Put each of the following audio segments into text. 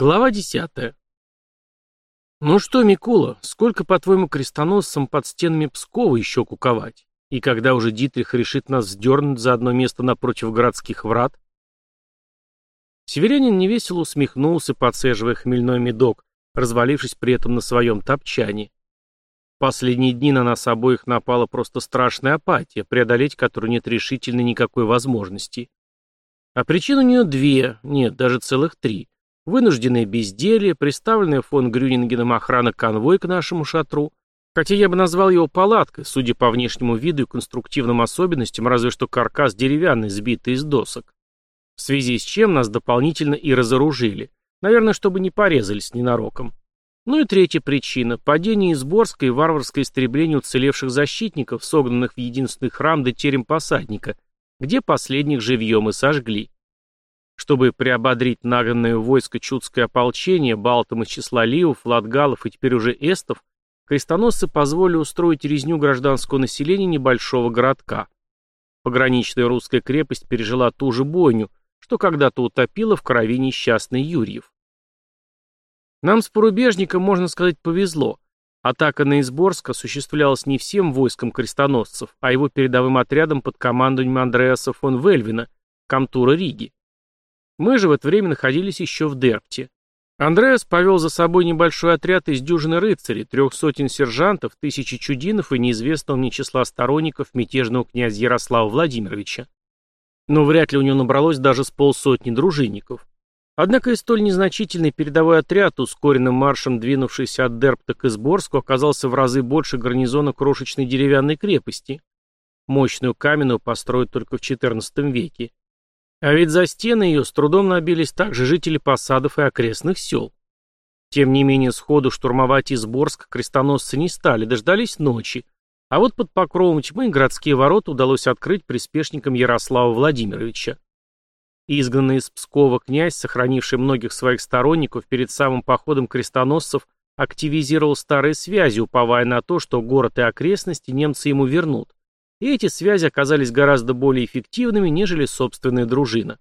Глава десятая. «Ну что, Микула, сколько, по-твоему, крестоносцам под стенами Пскова еще куковать? И когда уже Дитрих решит нас сдернуть за одно место напротив городских врат?» Северянин невесело усмехнулся, подсаживая хмельной медок, развалившись при этом на своем топчане. Последние дни на нас обоих напала просто страшная апатия, преодолеть которую нет решительно никакой возможности. А причин у нее две, нет, даже целых три. Вынужденное безделье, представленная фон Грюнингеном охрана конвой к нашему шатру, хотя я бы назвал его палаткой, судя по внешнему виду и конструктивным особенностям, разве что каркас деревянный, сбитый из досок. В связи с чем нас дополнительно и разоружили. Наверное, чтобы не порезались ненароком. Ну и третья причина – падение Изборска и варварское истребление уцелевших защитников, согнанных в единственный храм до терем посадника, где последних живьем и сожгли. Чтобы приободрить нагнанное войско чудское ополчение, балтам из числа ливов, латгалов и теперь уже эстов, крестоносцы позволили устроить резню гражданского населения небольшого городка. Пограничная русская крепость пережила ту же бойню, что когда-то утопила в крови несчастный Юрьев. Нам с порубежником, можно сказать, повезло. Атака на Изборск осуществлялась не всем войском крестоносцев, а его передовым отрядом под командованием Андреаса фон Вельвина, комтура Риги. Мы же в это время находились еще в Дерпте. Андреас повел за собой небольшой отряд из дюжины рыцарей, трех сотен сержантов, тысячи чудинов и неизвестного мне числа сторонников мятежного князя Ярослава Владимировича. Но вряд ли у него набралось даже с полсотни дружинников. Однако и столь незначительный передовой отряд, ускоренным маршем двинувшийся от Дерпта к Изборску, оказался в разы больше гарнизона крошечной деревянной крепости. Мощную каменную построят только в XIV веке. А ведь за стены ее с трудом набились также жители посадов и окрестных сел. Тем не менее, сходу штурмовать Изборск крестоносцы не стали, дождались ночи. А вот под покровом тьмы городские ворота удалось открыть приспешникам Ярослава Владимировича. Изгнанный из Пскова князь, сохранивший многих своих сторонников перед самым походом крестоносцев, активизировал старые связи, уповая на то, что город и окрестности немцы ему вернут. И эти связи оказались гораздо более эффективными, нежели собственная дружина.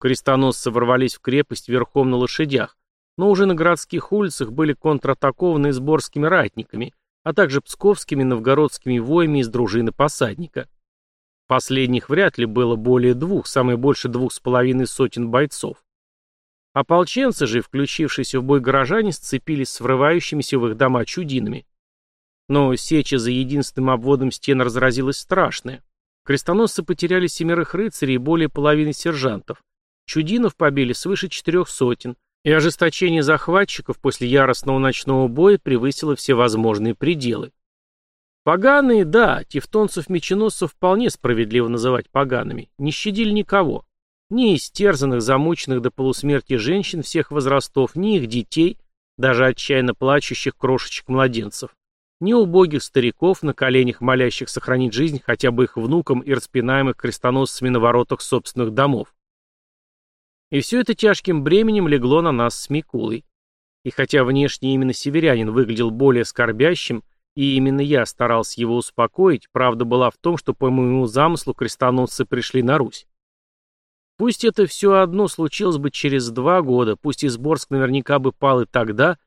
Крестоносцы ворвались в крепость верхом на лошадях, но уже на городских улицах были контратакованы сборскими ратниками, а также псковскими новгородскими воями из дружины посадника. Последних вряд ли было более двух, самое больше двух с половиной сотен бойцов. Ополченцы же, включившиеся в бой горожане, сцепились с врывающимися в их дома чудинами. Но сеча за единственным обводом стен разразилась страшная. Крестоносцы потеряли семерых рыцарей и более половины сержантов. Чудинов побили свыше четырех сотен, и ожесточение захватчиков после яростного ночного боя превысило все возможные пределы. Поганые, да, тевтонцев-меченосцев вполне справедливо называть погаными, не щадили никого. Ни истерзанных, замученных до полусмерти женщин всех возрастов, ни их детей, даже отчаянно плачущих крошечек-младенцев, ни убогих стариков, на коленях молящих сохранить жизнь хотя бы их внукам и распинаемых крестоносцами на воротах собственных домов. И все это тяжким бременем легло на нас с Микулой. И хотя внешне именно северянин выглядел более скорбящим, и именно я старался его успокоить, правда была в том, что по моему замыслу крестоносцы пришли на Русь. Пусть это все одно случилось бы через два года, пусть Изборск наверняка бы пал и тогда,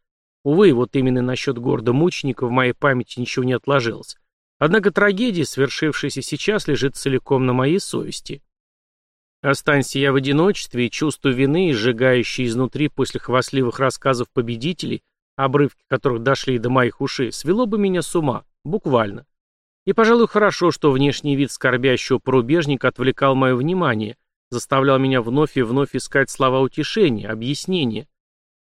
увы, вот именно насчет города мученика в моей памяти ничего не отложилось. Однако трагедия, свершившаяся сейчас, лежит целиком на моей совести. Останься я в одиночестве, и чувство вины, сжигающее изнутри после хвастливых рассказов победителей, обрывки которых дошли до моих ушей, свело бы меня с ума, буквально. И, пожалуй, хорошо, что внешний вид скорбящего порубежника отвлекал мое внимание, заставлял меня вновь и вновь искать слова утешения, объяснения.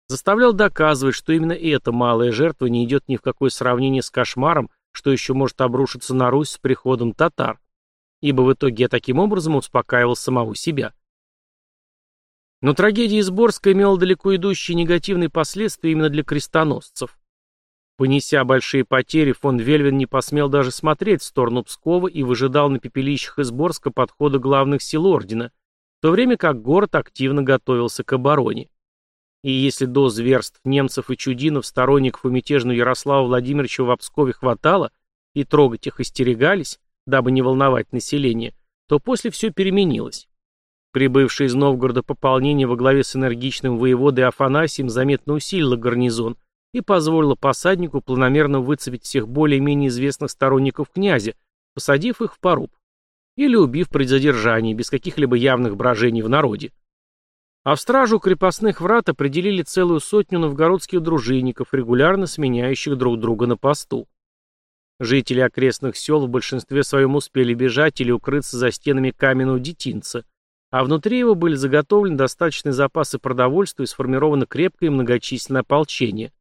Заставлял доказывать, что именно эта малая жертва не идет ни в какое сравнение с кошмаром, что еще может обрушиться на Русь с приходом татар. Ибо в итоге я таким образом успокаивал самого себя. Но трагедия Изборска имела далеко идущие негативные последствия именно для крестоносцев. Понеся большие потери, фон Вельвин не посмел даже смотреть в сторону Пскова и выжидал на пепелищах Изборска подхода главных сил ордена, в то время как город активно готовился к обороне. И если до зверств немцев и чудинов сторонников у мятежного Ярослава Владимировича в Пскове хватало, и трогать их остерегались, дабы не волновать население, то после все переменилось. Прибывшее из Новгорода пополнение во главе с энергичным воеводой Афанасием заметно усилило гарнизон и позволило посаднику планомерно выцепить всех более-менее известных сторонников князя, посадив их в поруб. Или убив при задержании, без каких-либо явных брожений в народе. А в стражу крепостных врат определили целую сотню новгородских дружинников, регулярно сменяющих друг друга на посту. Жители окрестных сел в большинстве своем успели бежать или укрыться за стенами каменного детинца, а внутри его были заготовлены достаточные запасы продовольствия и сформировано крепкое и многочисленное ополчение.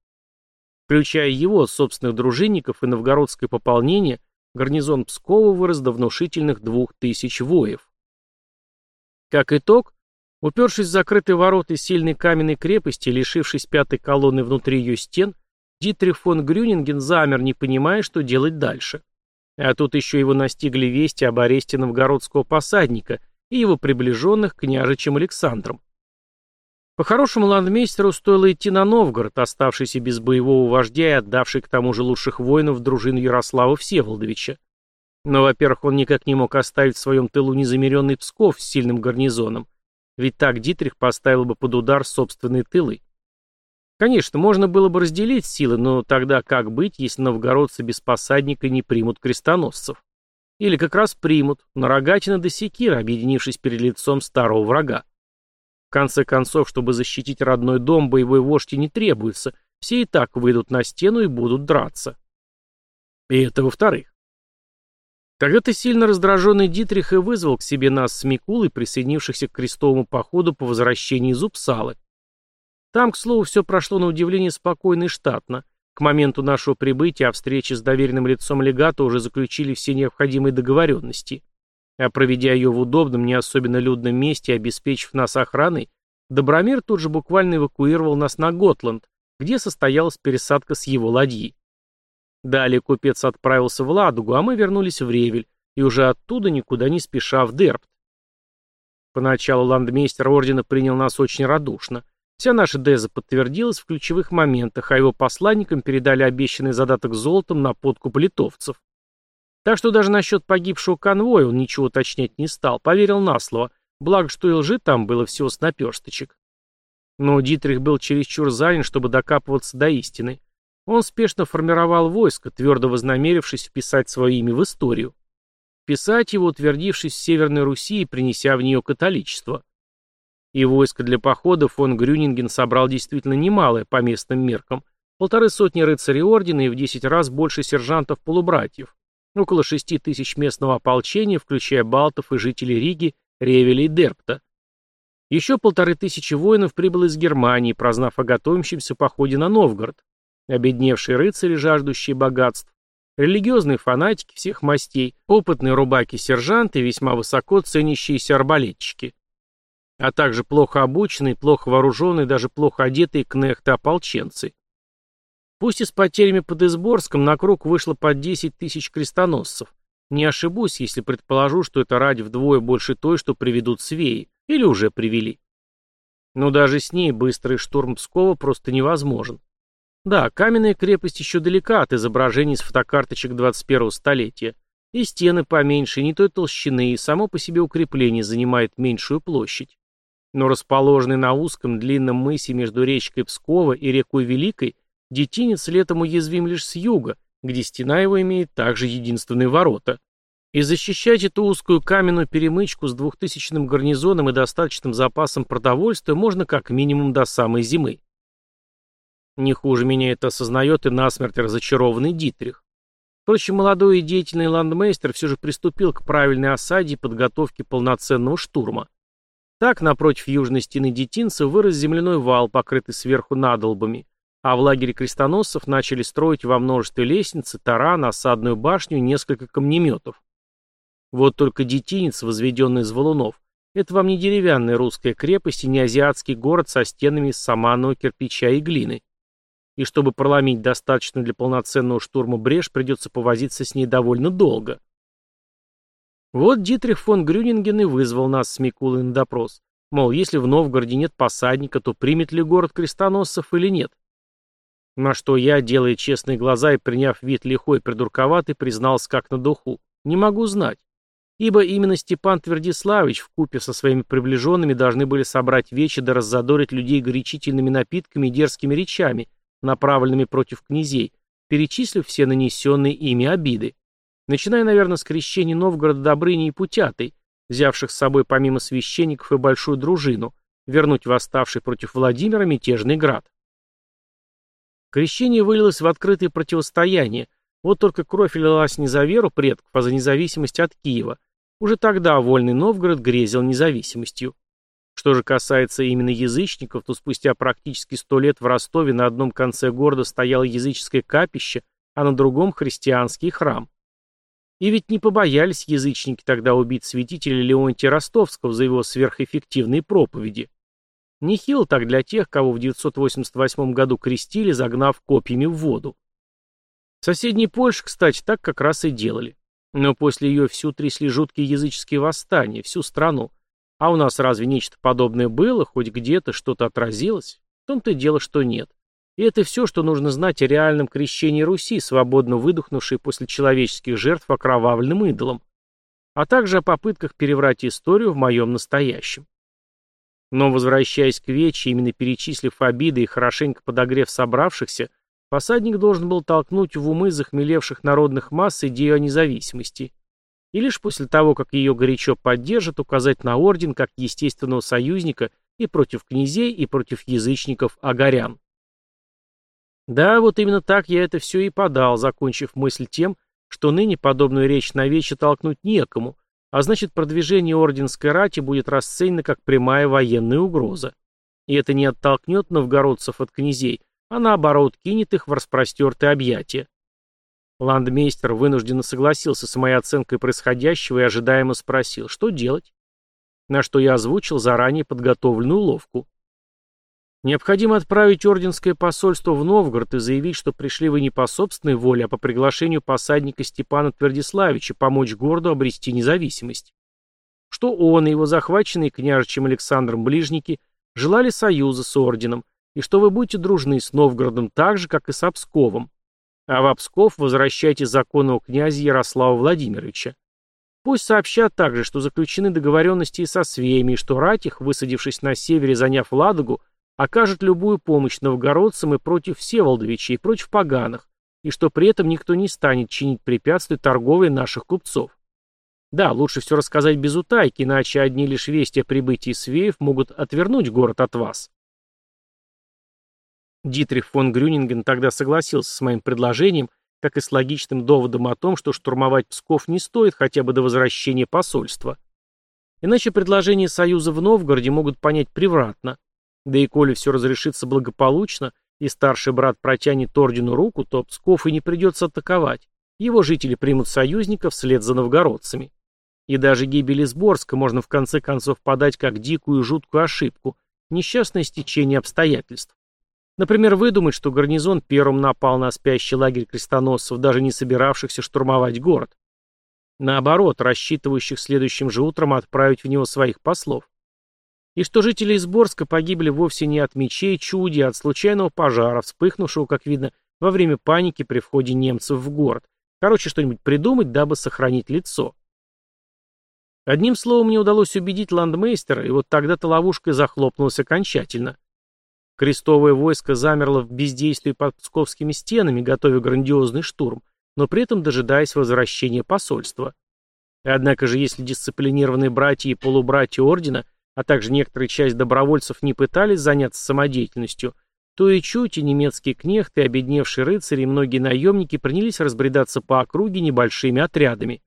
Включая его, собственных дружинников и новгородское пополнение, гарнизон Пскова вырос до внушительных двух тысяч воев. Как итог, упершись в закрытые ворота сильной каменной крепости, лишившись пятой колонны внутри ее стен, Дитрих фон Грюнинген замер, не понимая, что делать дальше. А тут еще его настигли вести об аресте новгородского посадника и его приближенных княжичем Александром. По-хорошему ландмейстеру стоило идти на Новгород, оставшийся без боевого вождя и отдавший к тому же лучших воинов дружину Ярослава Всеволодовича. Но, во-первых, он никак не мог оставить в своем тылу незамеренный Псков с сильным гарнизоном, ведь так Дитрих поставил бы под удар собственные тылы. Конечно, можно было бы разделить силы, но тогда как быть, если новгородцы без посадника не примут крестоносцев? Или как раз примут, на рогатина до секира, объединившись перед лицом старого врага. В конце концов, чтобы защитить родной дом, боевой вождь и не требуется, все и так выйдут на стену и будут драться. И это во-вторых. Тогда-то сильно раздраженный Дитрих и вызвал к себе нас с Микулой, присоединившихся к крестовому походу по возвращении из Упсалы. Там, к слову, все прошло на удивление спокойно и штатно. К моменту нашего прибытия о встрече с доверенным лицом легата уже заключили все необходимые договоренности. А проведя ее в удобном, не особенно людном месте и обеспечив нас охраной, Добромир тут же буквально эвакуировал нас на Готланд, где состоялась пересадка с его ладьи. Далее купец отправился в Ладугу, а мы вернулись в Ревель, и уже оттуда никуда не спеша в Дербт. Поначалу ландмейстер ордена принял нас очень радушно. Вся наша деза подтвердилась в ключевых моментах, а его посланникам передали обещанный задаток золотом на подкуп литовцев. Так что даже насчет погибшего конвоя он ничего уточнять не стал, поверил на слово, благо что и лжи там было всего с наперсточек. Но Дитрих был чересчур занят, чтобы докапываться до истины. Он спешно формировал войско, твердо вознамерившись вписать свое имя в историю. Вписать его, утвердившись в Северной Руси и принеся в нее католичество. И войско для похода фон Грюнинген собрал действительно немалое по местным меркам. Полторы сотни рыцарей ордена и в десять раз больше сержантов-полубратьев. Около шести тысяч местного ополчения, включая балтов и жителей Риги, Ревеля и Дерпта. Еще полторы тысячи воинов прибыло из Германии, прознав о готовящемся походе на Новгород. Обедневшие рыцари, жаждущие богатств, религиозные фанатики всех мастей, опытные рубаки-сержанты весьма высоко ценящиеся арбалетчики а также плохо обученные, плохо вооруженные, даже плохо одетые кнехты-ополченцы. Пусть и с потерями под Изборском на круг вышло под 10 тысяч крестоносцев. Не ошибусь, если предположу, что это ради вдвое больше той, что приведут свеи, или уже привели. Но даже с ней быстрый штурм Пскова просто невозможен. Да, каменная крепость еще далека от изображений с фотокарточек 21-го столетия, и стены поменьше, не той толщины, и само по себе укрепление занимает меньшую площадь но расположенный на узком длинном мысе между речкой Пскова и рекой Великой, детинец летом уязвим лишь с юга, где стена его имеет также единственные ворота. И защищать эту узкую каменную перемычку с двухтысячным гарнизоном и достаточным запасом продовольствия можно как минимум до самой зимы. Не хуже меня это осознает и насмерть разочарованный Дитрих. Впрочем, молодой и деятельный ландмейстер все же приступил к правильной осаде и подготовке полноценного штурма. Так, напротив южной стены детинца вырос земляной вал, покрытый сверху надолбами, а в лагере крестоносцев начали строить во множестве лестницы, таран, осадную башню несколько камнеметов. Вот только детинец, возведенный из валунов, это вам не деревянная русская крепость и не азиатский город со стенами из саманного кирпича и глины. И чтобы проломить достаточно для полноценного штурма брешь, придется повозиться с ней довольно долго. Вот Дитрих фон Грюнинген и вызвал нас с Микулой на допрос. Мол, если в Новгороде нет посадника, то примет ли город крестоносцев или нет? На что я, делая честные глаза и приняв вид лихой придурковатый, признался как на духу. Не могу знать. ибо именно Степан Твердиславович в купе со своими приближенными должны были собрать вечи да раззадорить людей горячительными напитками и дерзкими речами, направленными против князей, перечислив все нанесенные ими обиды. Начиная, наверное, с крещения Новгорода Добрыни и Путятой, взявших с собой помимо священников и большую дружину, вернуть восставший против Владимира мятежный град. Крещение вылилось в открытое противостояние, вот только кровь лилась не за веру предков, а за независимость от Киева. Уже тогда Вольный Новгород грезил независимостью. Что же касается именно язычников, то спустя практически сто лет в Ростове на одном конце города стояло языческое капище, а на другом христианский храм. И ведь не побоялись язычники тогда убить святителя Леонтия Ростовского за его сверхэффективные проповеди. Нехило так для тех, кого в 988 году крестили, загнав копьями в воду. В соседней Польше, кстати, так как раз и делали. Но после ее всю трясли жуткие языческие восстания, всю страну. А у нас разве нечто подобное было, хоть где-то что-то отразилось? В том-то и дело, что нет. И это все, что нужно знать о реальном крещении Руси, свободно выдохнувшей после человеческих жертв окровавленным идолом, а также о попытках переврать историю в моем настоящем. Но, возвращаясь к Вече, именно перечислив обиды и хорошенько подогрев собравшихся, посадник должен был толкнуть в умы захмелевших народных масс идею о независимости. И лишь после того, как ее горячо поддержат, указать на орден как естественного союзника и против князей, и против язычников-агарян. Да, вот именно так я это все и подал, закончив мысль тем, что ныне подобную речь на вече толкнуть некому, а значит продвижение орденской рати будет расценено как прямая военная угроза. И это не оттолкнет новгородцев от князей, а наоборот кинет их в распростертые объятия. Ландмейстер вынужденно согласился с моей оценкой происходящего и ожидаемо спросил, что делать? На что я озвучил заранее подготовленную уловку. Необходимо отправить орденское посольство в Новгород и заявить, что пришли вы не по собственной воле, а по приглашению посадника Степана Твердиславича помочь городу обрести независимость. Что он и его захваченные княжичем Александром ближники желали союза с орденом, и что вы будете дружны с Новгородом так же, как и с Псковом. А в Псков возвращайте законного князя Ярослава Владимировича. Пусть сообщат также, что заключены договоренности и со свеями, и что Ратих, высадившись на севере, заняв Ладогу, окажет любую помощь новгородцам и против Всеволодовича, и против поганых, и что при этом никто не станет чинить препятствий торговли наших купцов. Да, лучше все рассказать без утайки, иначе одни лишь вести о прибытии свеев могут отвернуть город от вас. Дитрих фон Грюнинген тогда согласился с моим предложением, как и с логичным доводом о том, что штурмовать Псков не стоит хотя бы до возвращения посольства. Иначе предложение союза в Новгороде могут понять превратно. Да и коли все разрешится благополучно, и старший брат протянет ордену руку, то Псков и не придется атаковать. Его жители примут союзников вслед за новгородцами. И даже гибель Изборска можно в конце концов подать как дикую и жуткую ошибку, несчастное стечение обстоятельств. Например, выдумать, что гарнизон первым напал на спящий лагерь крестоносцев, даже не собиравшихся штурмовать город. Наоборот, рассчитывающих следующим же утром отправить в него своих послов и что жители Изборска погибли вовсе не от мечей чуди, а от случайного пожара, вспыхнувшего, как видно, во время паники при входе немцев в город. Короче, что-нибудь придумать, дабы сохранить лицо. Одним словом, мне удалось убедить ландмейстера, и вот тогда-то ловушка захлопнулась окончательно. Крестовое войско замерло в бездействии под псковскими стенами, готовя грандиозный штурм, но при этом дожидаясь возвращения посольства. Однако же, если дисциплинированные братья и полубратья ордена а также некоторая часть добровольцев не пытались заняться самодеятельностью, то и чуть и немецкие кнехты, обедневшие рыцари и многие наемники принялись разбредаться по округе небольшими отрядами.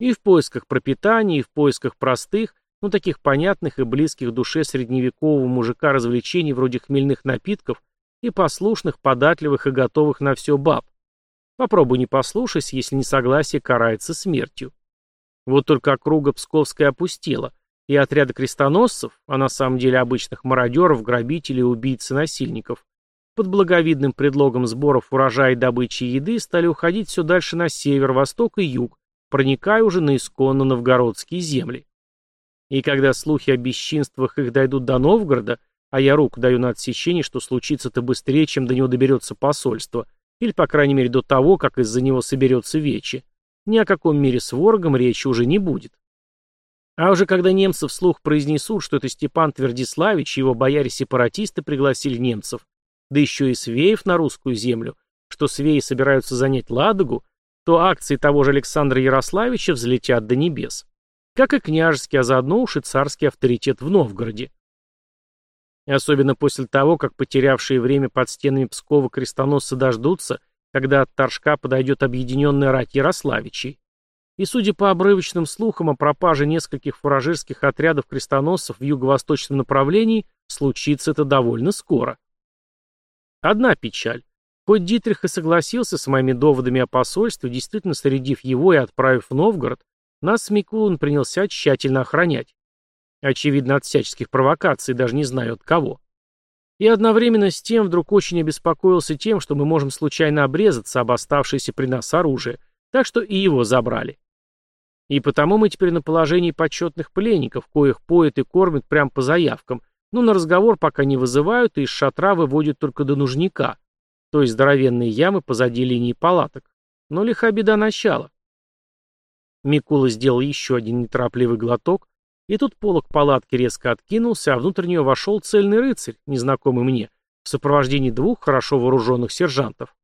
И в поисках пропитания, и в поисках простых, ну, таких понятных и близких душе средневекового мужика развлечений вроде хмельных напитков и послушных, податливых и готовых на все баб. Попробуй не послушайся, если несогласие карается смертью. Вот только округа Псковская опустела, и отряды крестоносцев, а на самом деле обычных мародеров, грабителей, убийц и насильников, под благовидным предлогом сборов урожая и добычи еды стали уходить все дальше на север, восток и юг, проникая уже на исконно новгородские земли. И когда слухи о бесчинствах их дойдут до Новгорода, а я руку даю на отсечение, что случится-то быстрее, чем до него доберется посольство, или, по крайней мере, до того, как из-за него соберется вече, ни о каком мире с ворогом речи уже не будет. А уже когда немцы вслух произнесут, что это Степан Твердиславич и его бояре-сепаратисты пригласили немцев, да еще и свеев на русскую землю, что свеи собираются занять Ладогу, то акции того же Александра Ярославича взлетят до небес. Как и княжеский, а заодно уж и царский авторитет в Новгороде. Особенно после того, как потерявшие время под стенами Пскова крестоносцы дождутся, когда от Торжка подойдет объединенная рать Ярославичей. И судя по обрывочным слухам о пропаже нескольких фуражирских отрядов крестоносцев в юго-восточном направлении, случится это довольно скоро. Одна печаль. Хоть Дитрих и согласился с моими доводами о посольстве, действительно средив его и отправив в Новгород, нас с Микулин принялся тщательно охранять. Очевидно, от всяческих провокаций, даже не знаю от кого. И одновременно с тем вдруг очень обеспокоился тем, что мы можем случайно обрезаться об оставшееся при нас оружие, так что и его забрали. И потому мы теперь на положении почетных пленников, коих поят и кормят прямо по заявкам, но на разговор пока не вызывают и из шатра выводят только до нужника, то есть здоровенные ямы позади линии палаток. Но лиха беда начала. Микула сделал еще один неторопливый глоток, и тут полог палатки резко откинулся, а внутрь нее вошел цельный рыцарь, незнакомый мне, в сопровождении двух хорошо вооруженных сержантов.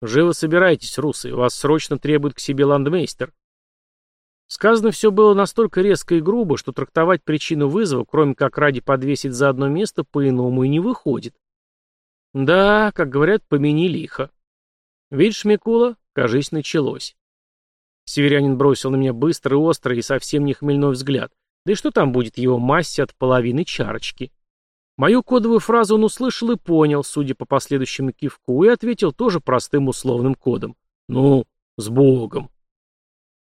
«Живо собирайтесь, русы, вас срочно требует к себе ландмейстер». Сказано все было настолько резко и грубо, что трактовать причину вызова, кроме как ради подвесить за одно место, по-иному и не выходит. Да, как говорят, помяни лихо. Видишь, Микула, кажись, началось. Северянин бросил на меня быстрый, острый и совсем не хмельной взгляд, да и что там будет его массе от половины чарочки? Мою кодовую фразу он услышал и понял, судя по последующему кивку, и ответил тоже простым условным кодом. «Ну, с Богом!»